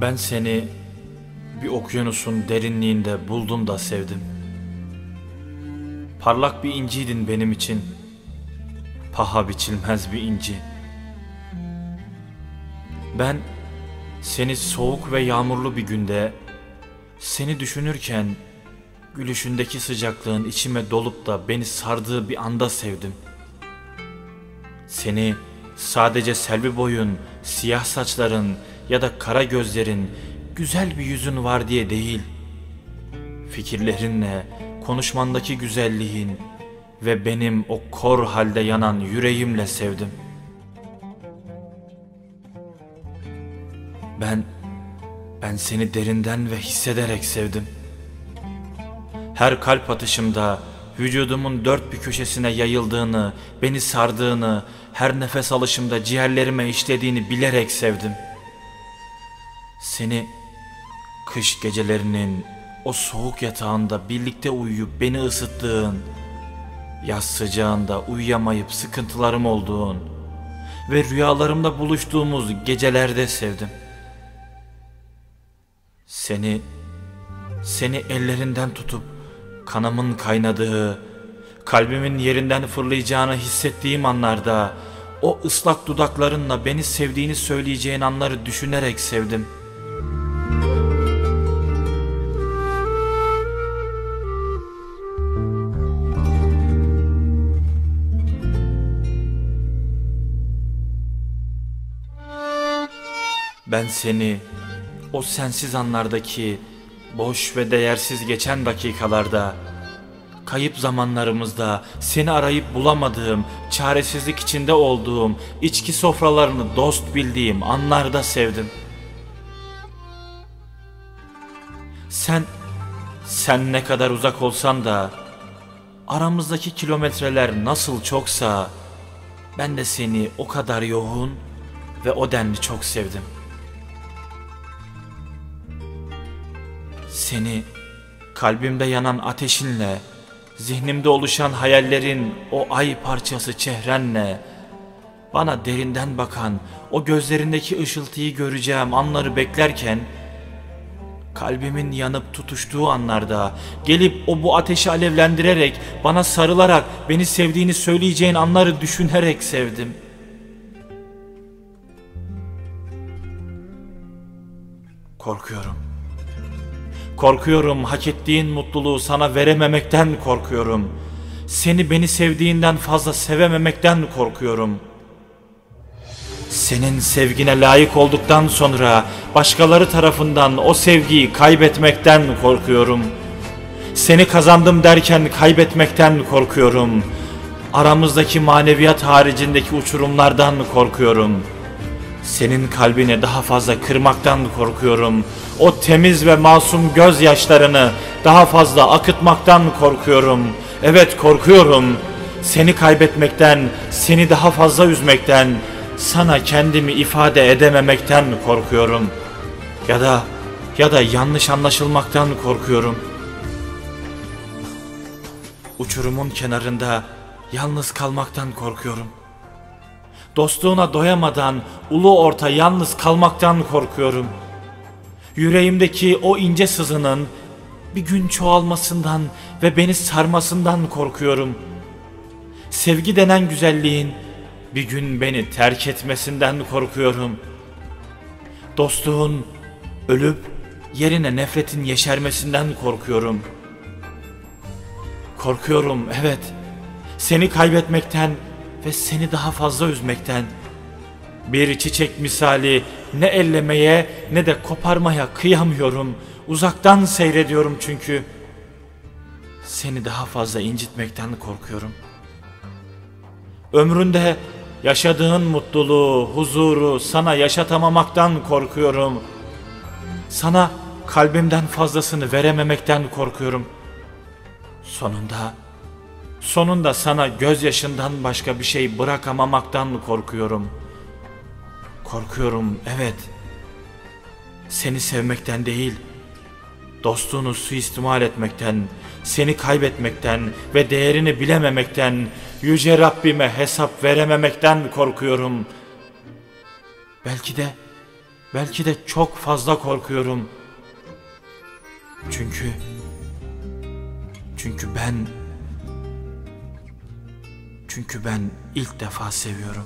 Ben seni bir okyanusun derinliğinde buldum da sevdim. Parlak bir inciydin benim için. Paha biçilmez bir inci. Ben seni soğuk ve yağmurlu bir günde seni düşünürken gülüşündeki sıcaklığın içime dolup da beni sardığı bir anda sevdim. Seni sadece selvi boyun, siyah saçların ya da kara gözlerin, güzel bir yüzün var diye değil. Fikirlerinle, konuşmandaki güzelliğin ve benim o kor halde yanan yüreğimle sevdim. Ben, ben seni derinden ve hissederek sevdim. Her kalp atışımda vücudumun dört bir köşesine yayıldığını, beni sardığını, her nefes alışımda ciğerlerime işlediğini bilerek sevdim. Seni kış gecelerinin o soğuk yatağında birlikte uyuyup beni ısıttığın, yaz sıcağında uyuyamayıp sıkıntılarım olduğun ve rüyalarımda buluştuğumuz gecelerde sevdim. Seni, seni ellerinden tutup kanımın kaynadığı, kalbimin yerinden fırlayacağını hissettiğim anlarda, o ıslak dudaklarınla beni sevdiğini söyleyeceğin anları düşünerek sevdim. Ben seni o sensiz anlardaki boş ve değersiz geçen dakikalarda kayıp zamanlarımızda seni arayıp bulamadığım, çaresizlik içinde olduğum, içki sofralarını dost bildiğim anlarda sevdim. Sen, sen ne kadar uzak olsan da, aramızdaki kilometreler nasıl çoksa, ben de seni o kadar yoğun ve o denli çok sevdim. Seni kalbimde yanan ateşinle, zihnimde oluşan hayallerin o ay parçası çehrenle, bana derinden bakan o gözlerindeki ışıltıyı göreceğim anları beklerken, kalbimin yanıp tutuştuğu anlarda, gelip o bu ateşi alevlendirerek, bana sarılarak, beni sevdiğini söyleyeceğin anları düşünerek sevdim. Korkuyorum. Korkuyorum hak ettiğin mutluluğu sana verememekten korkuyorum. Seni beni sevdiğinden fazla sevememekten korkuyorum. Senin sevgine layık olduktan sonra başkaları tarafından o sevgiyi kaybetmekten korkuyorum. Seni kazandım derken kaybetmekten korkuyorum. Aramızdaki maneviyat haricindeki uçurumlardan korkuyorum.'' Senin kalbini daha fazla kırmaktan korkuyorum. O temiz ve masum gözyaşlarını daha fazla akıtmaktan korkuyorum. Evet korkuyorum. Seni kaybetmekten, seni daha fazla üzmekten, sana kendimi ifade edememekten korkuyorum. Ya da ya da yanlış anlaşılmaktan korkuyorum. Uçurumun kenarında yalnız kalmaktan korkuyorum.'' Dostluğuna doyamadan ulu orta yalnız kalmaktan korkuyorum. Yüreğimdeki o ince sızının bir gün çoğalmasından ve beni sarmasından korkuyorum. Sevgi denen güzelliğin bir gün beni terk etmesinden korkuyorum. Dostluğun ölüp yerine nefretin yeşermesinden korkuyorum. Korkuyorum evet. Seni kaybetmekten ve seni daha fazla üzmekten. Bir çiçek misali ne ellemeye ne de koparmaya kıyamıyorum. Uzaktan seyrediyorum çünkü. Seni daha fazla incitmekten korkuyorum. Ömründe yaşadığın mutluluğu, huzuru sana yaşatamamaktan korkuyorum. Sana kalbimden fazlasını verememekten korkuyorum. Sonunda Sonunda sana gözyaşından başka bir şey bırakamamaktan korkuyorum. Korkuyorum, evet. Seni sevmekten değil, dostluğunu suistimal etmekten, seni kaybetmekten ve değerini bilememekten, yüce Rabbime hesap verememekten korkuyorum. Belki de, Belki de çok fazla korkuyorum. Çünkü çünkü ben çünkü ben ilk defa seviyorum.